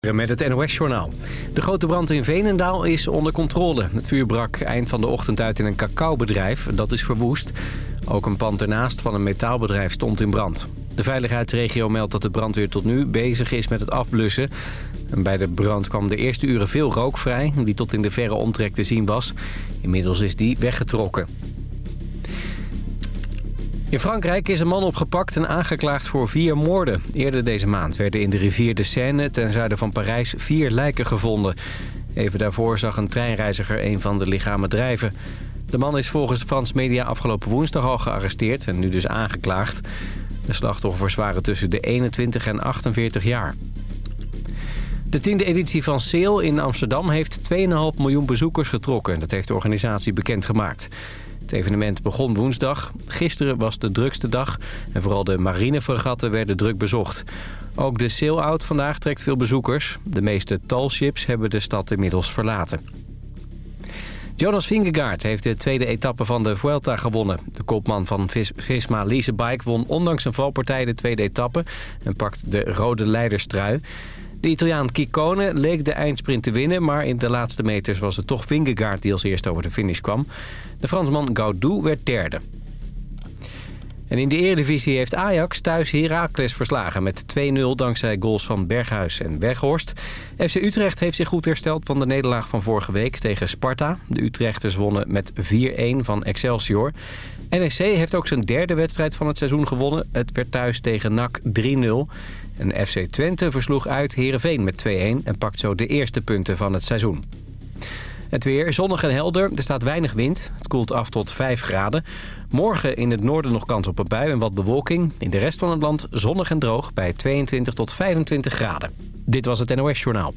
Met het NOS-journaal. De grote brand in Veenendaal is onder controle. Het vuur brak eind van de ochtend uit in een cacaobedrijf. Dat is verwoest. Ook een pand ernaast van een metaalbedrijf stond in brand. De veiligheidsregio meldt dat de brandweer tot nu bezig is met het afblussen. En bij de brand kwam de eerste uren veel rook vrij... die tot in de verre omtrek te zien was. Inmiddels is die weggetrokken. In Frankrijk is een man opgepakt en aangeklaagd voor vier moorden. Eerder deze maand werden in de rivier de Seine ten zuiden van Parijs vier lijken gevonden. Even daarvoor zag een treinreiziger een van de lichamen drijven. De man is volgens de Frans media afgelopen woensdag al gearresteerd en nu dus aangeklaagd. De slachtoffers waren tussen de 21 en 48 jaar. De tiende editie van Sale in Amsterdam heeft 2,5 miljoen bezoekers getrokken. Dat heeft de organisatie bekendgemaakt. Het evenement begon woensdag. Gisteren was de drukste dag en vooral de marinefregatten werden druk bezocht. Ook de sail-out vandaag trekt veel bezoekers. De meeste talships hebben de stad inmiddels verlaten. Jonas Vingegaard heeft de tweede etappe van de Vuelta gewonnen. De kopman van Visma Leasebike won ondanks een valpartij de tweede etappe... en pakt de rode leiderstrui. De Italiaan Kikone leek de eindsprint te winnen... maar in de laatste meters was het toch Vingegaard die als eerste over de finish kwam. De Fransman Gaudu werd derde. En in de Eredivisie heeft Ajax thuis Heracles verslagen met 2-0 dankzij goals van Berghuis en Weghorst. FC Utrecht heeft zich goed hersteld van de nederlaag van vorige week tegen Sparta. De Utrechters wonnen met 4-1 van Excelsior. NEC heeft ook zijn derde wedstrijd van het seizoen gewonnen. Het werd thuis tegen NAC 3-0. En FC Twente versloeg uit Heerenveen met 2-1 en pakt zo de eerste punten van het seizoen. Het weer zonnig en helder. Er staat weinig wind. Het koelt af tot 5 graden. Morgen in het noorden nog kans op een bui en wat bewolking. In de rest van het land zonnig en droog bij 22 tot 25 graden. Dit was het NOS Journaal.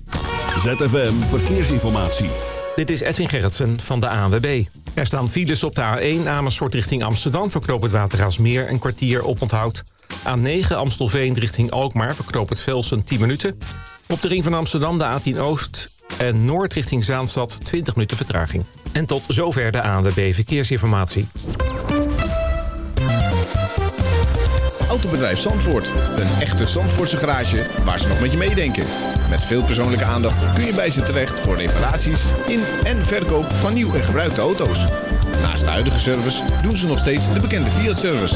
ZFM Verkeersinformatie. Dit is Edwin Gerritsen van de ANWB. Er staan files op de A1 Amersfoort richting Amsterdam... verknoop het Watergaasmeer een kwartier op onthoud. A9 Amstelveen richting Alkmaar verknoop het Velsen 10 minuten. Op de ring van Amsterdam de A10 Oost en Noord richting Zaanstad 20 minuten vertraging. En tot zover de ANWB Verkeersinformatie. Autobedrijf Zandvoort. Een echte Zandvoortse garage waar ze nog met je meedenken. Met veel persoonlijke aandacht kun je bij ze terecht voor reparaties in en verkoop van nieuw en gebruikte auto's. Naast de huidige service doen ze nog steeds de bekende Fiat-service.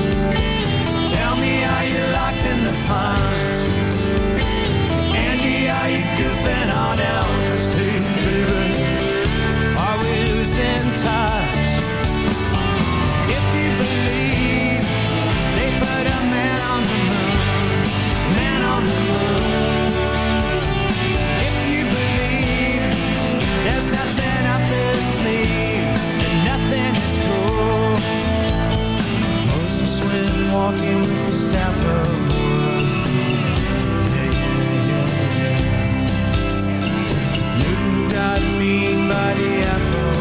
walking with the staff of wood. Yeah, yeah, yeah, yeah. Newton got me by the apple.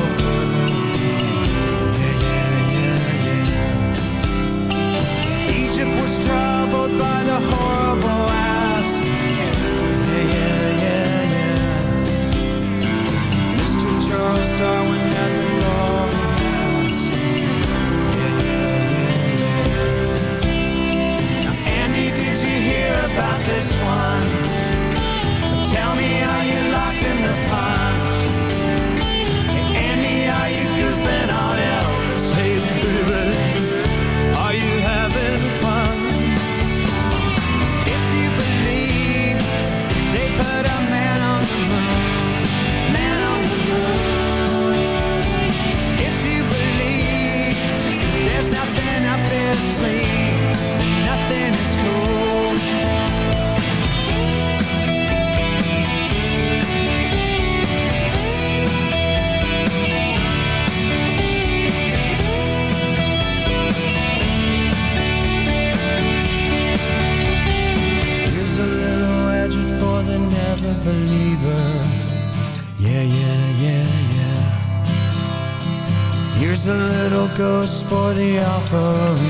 Yeah, yeah, yeah, yeah. Egypt was troubled by suffering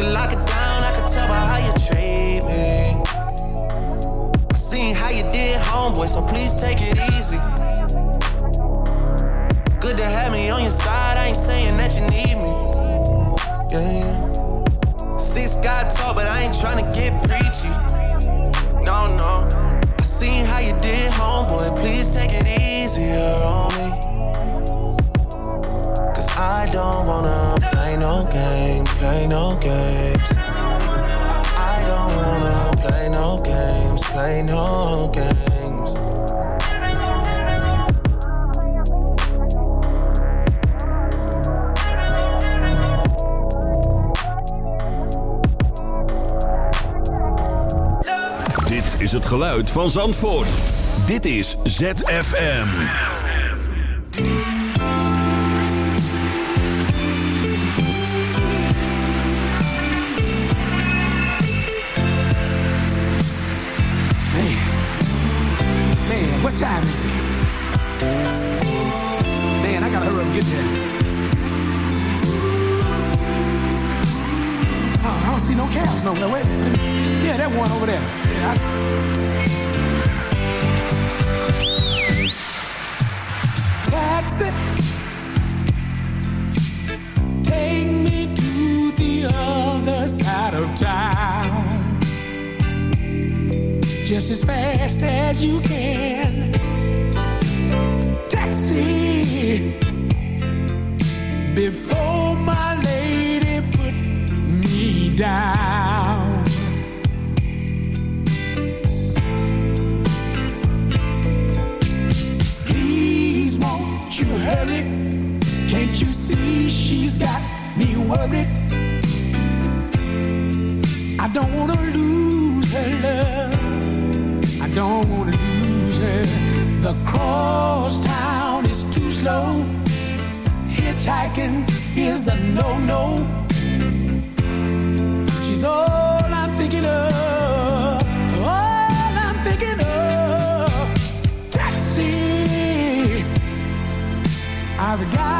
looking like a play no games. I don't wanna play no games, play no games. Dit is het geluid van Zandvoort. Dit is ZFM. She's got me worried? I don't wanna lose her love. I don't wanna lose her. The cross town is too slow. Hitchhiking is a no-no. She's all I'm thinking of. All I'm thinking of. Taxi. I've got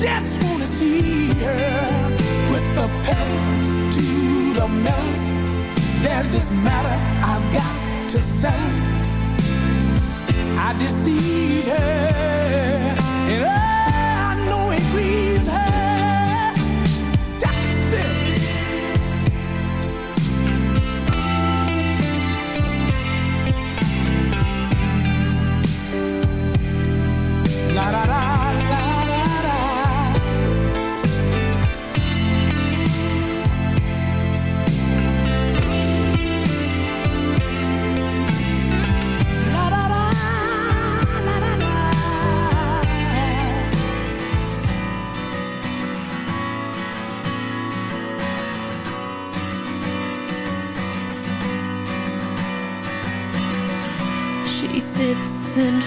just wanna see her put the pedal to the metal. There's this matter I've got to settle. I deceive her, and oh, I know it grieves her.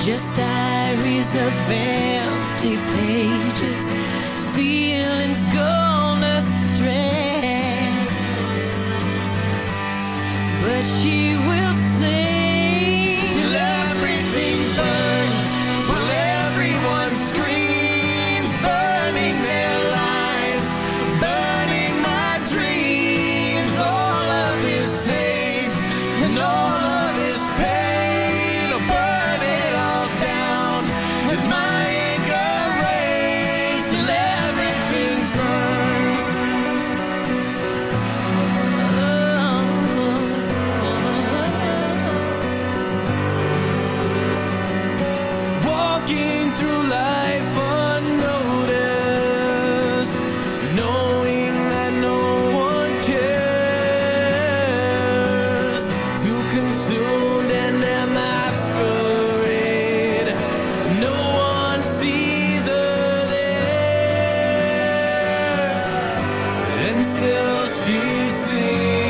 just diaries of empty pages, feelings gone astray. But she will sing Deus disse.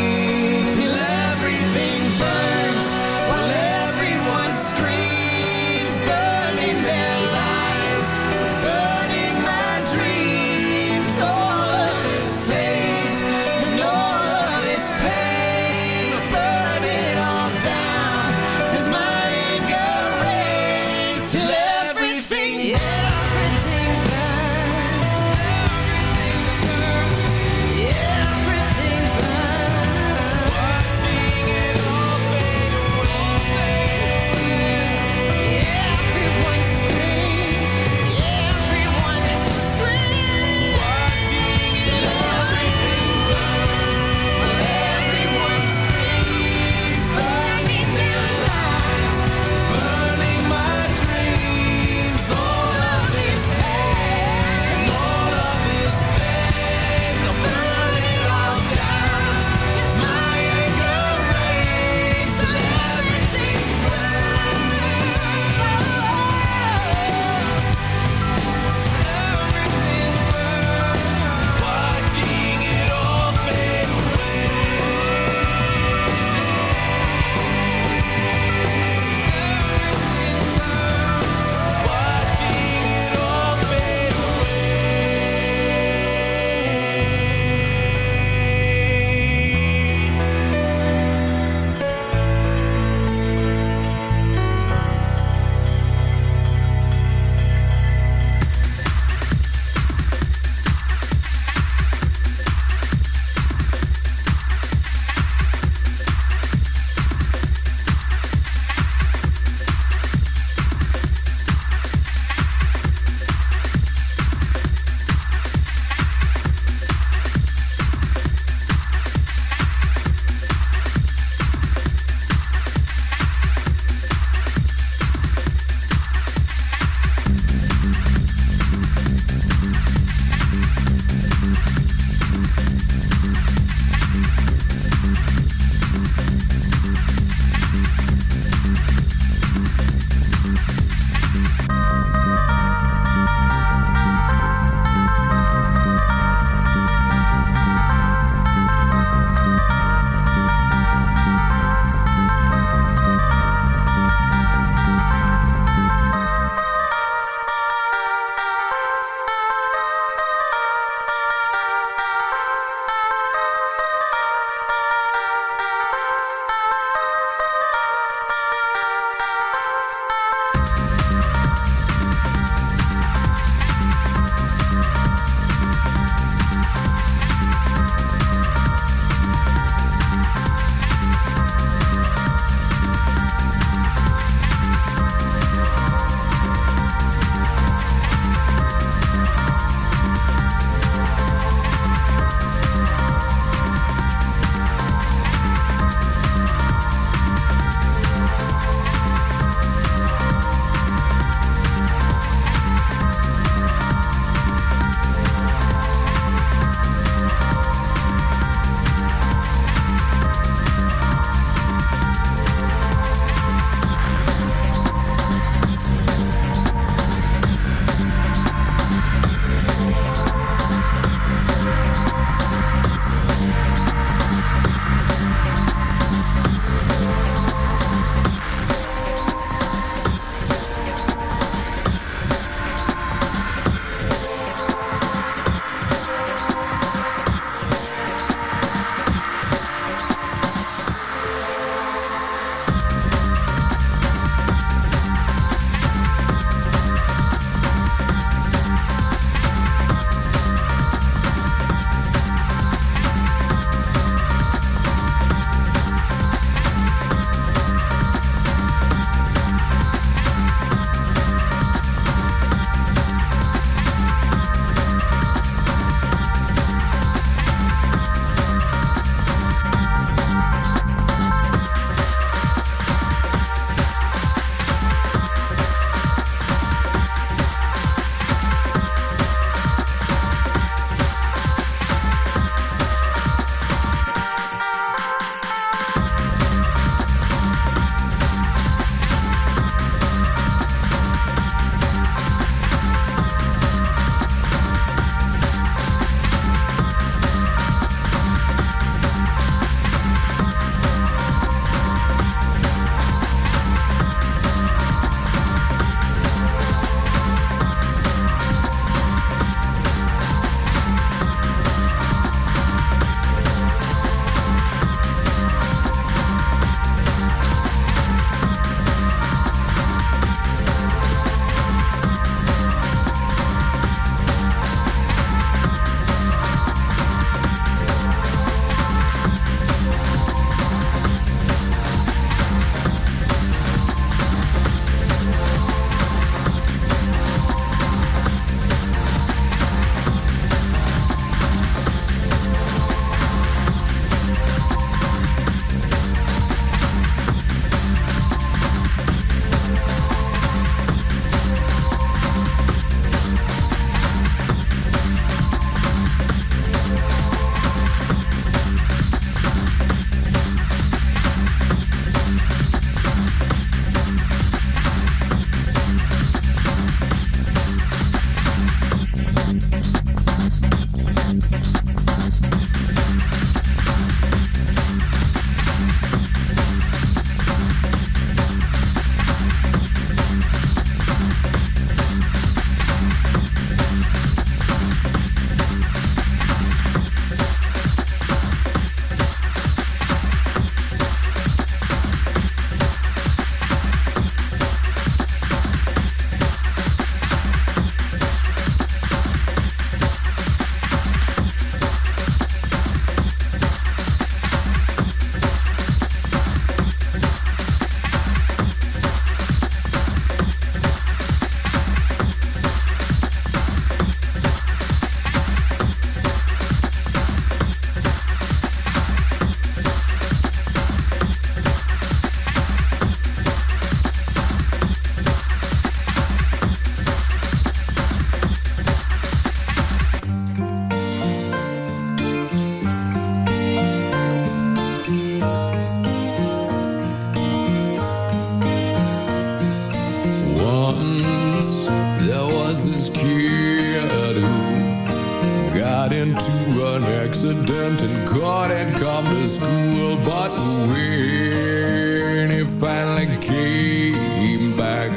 didn't come to school, but when he finally came back,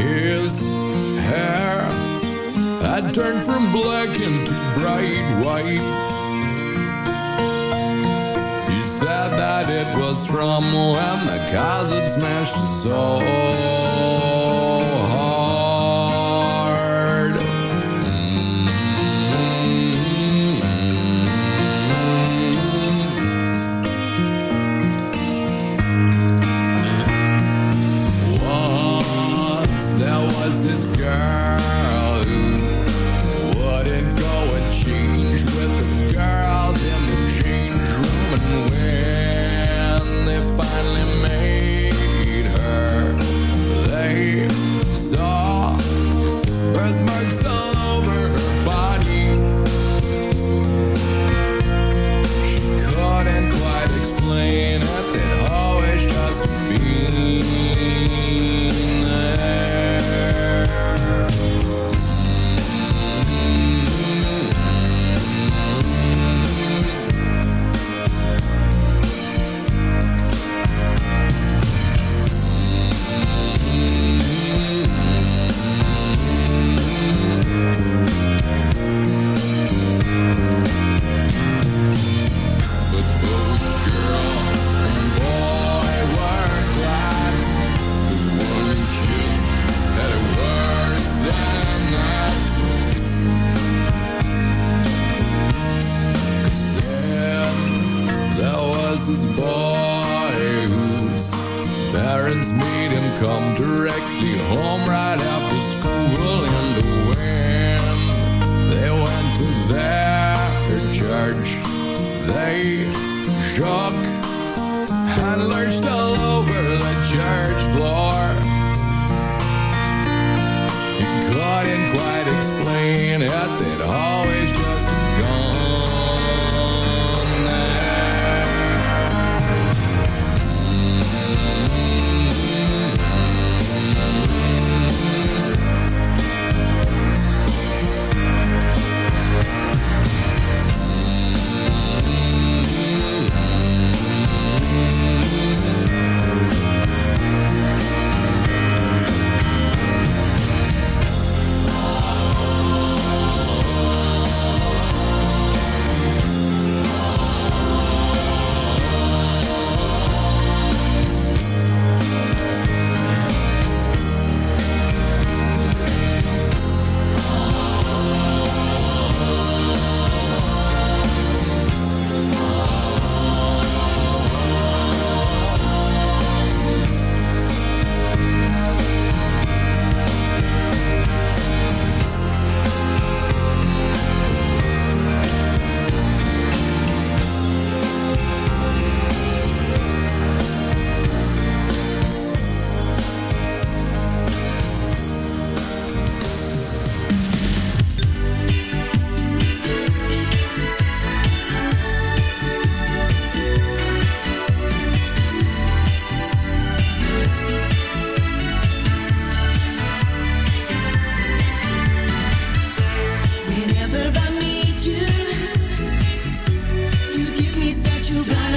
his hair had turned from black into bright white. He said that it was from when the cars smashed his soul. you back.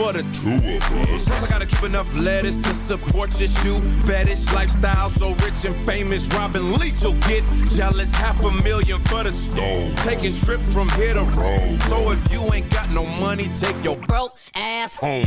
for the two of us. Plus, I gotta keep enough letters to support your shoe fetish lifestyle. So rich and famous, Robin Leach will get jealous. Half a million for the stove. Taking trips from here to Rome. So if you ain't got no money, take your broke ass home.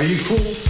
Are you cool?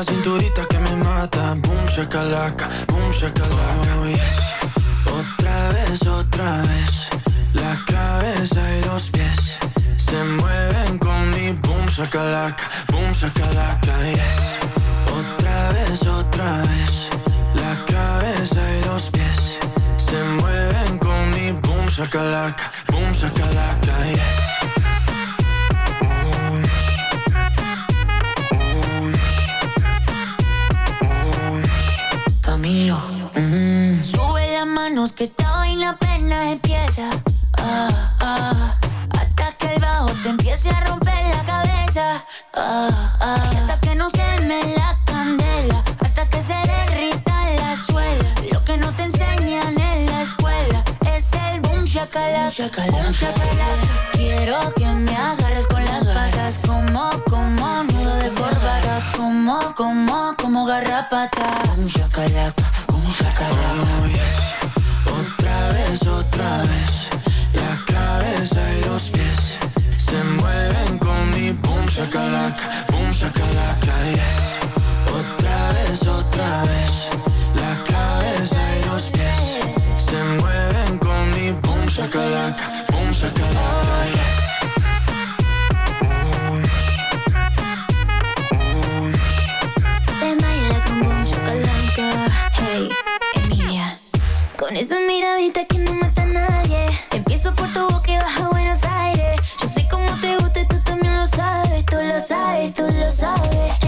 Esa cinturita que me mata. Boom, shakalaka, boom, shakalaka. Oh, yes. Otra vez, otra vez. La cabeza y los pies se mueven con mi boom, shakalaka, boom, shakalaka, yes. Otra vez, otra vez. La cabeza y los pies se mueven con mi boom, shakalaka, Boom shakalaka. Quiero que me agarres con las patas. Como, como nudo de corbata. Como, como, como garrapata. Boom shakalaka. Boom shakalaka. Oh, yes. Otra vez, otra vez. La cabeza y los pies se mueven con mi boom shakalaka, boom shakalaka, yes. Otra vez, otra vez. Shakalaka, boom shakalaka, yes. Baila con. Hey, Emilia. Con esa miradita que no mata a nadie. Empiezo por tu boca y bajo a Buenos Aires. Yo sé cómo te gusta y tú también lo sabes. Tú lo sabes, tú lo sabes.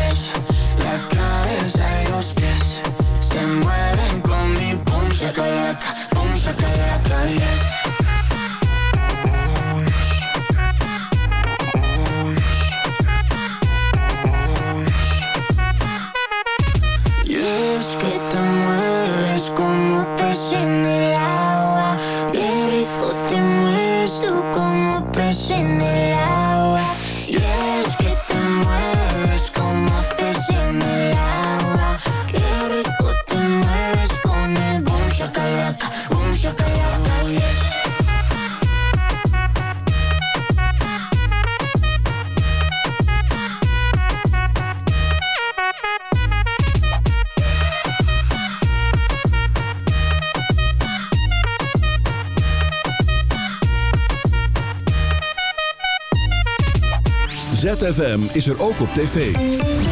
ZFM is er ook op tv.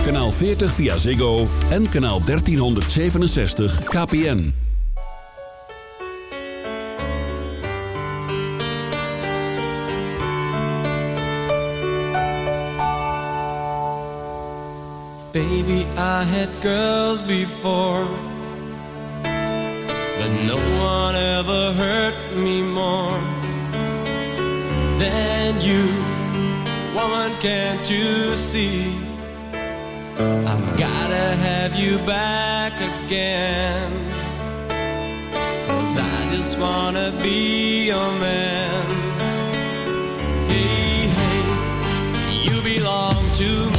Kanaal 40 via Ziggo en kanaal 1367 KPN. Baby, I had girls before, but no one ever hurt me more than you. Woman, can't you see? I've gotta have you back again. Cause I just wanna be your man. Hey, hey, you belong to me.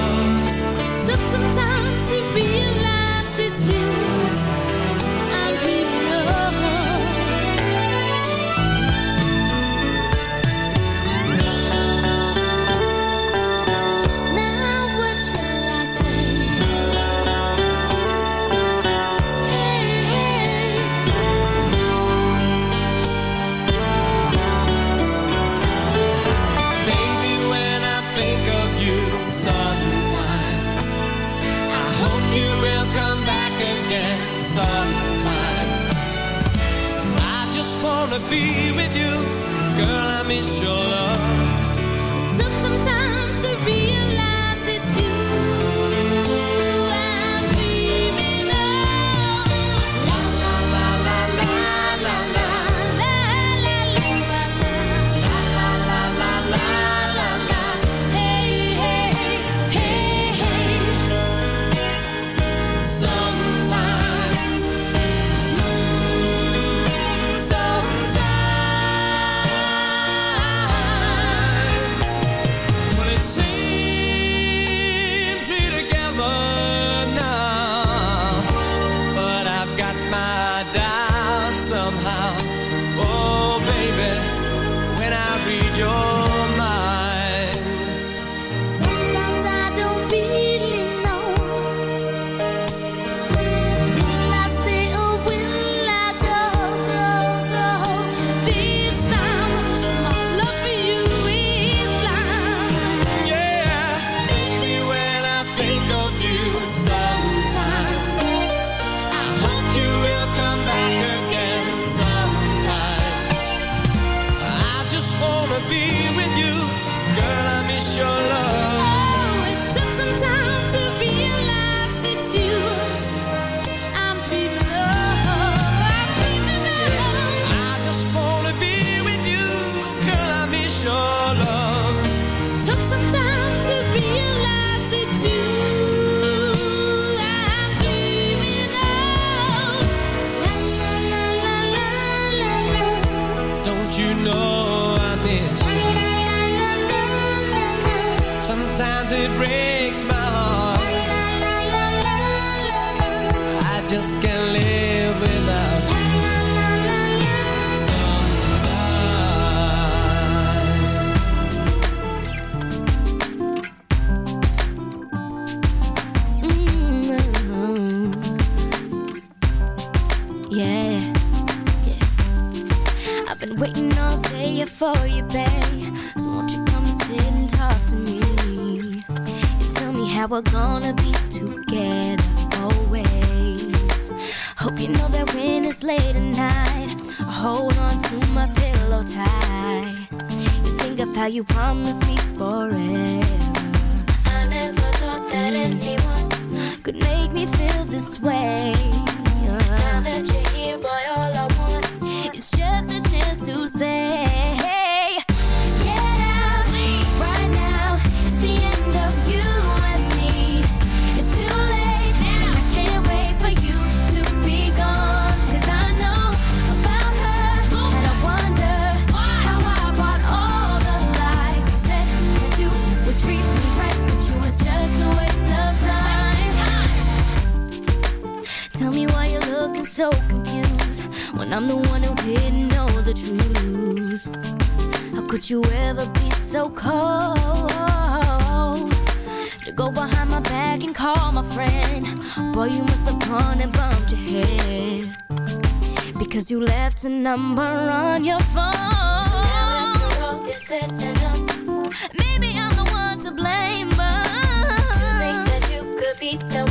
so cold to go behind my back and call my friend. Boy, you must have gone and bumped your head because you left a number on your phone. So now after all is said maybe I'm the one to blame, but to think that you could be the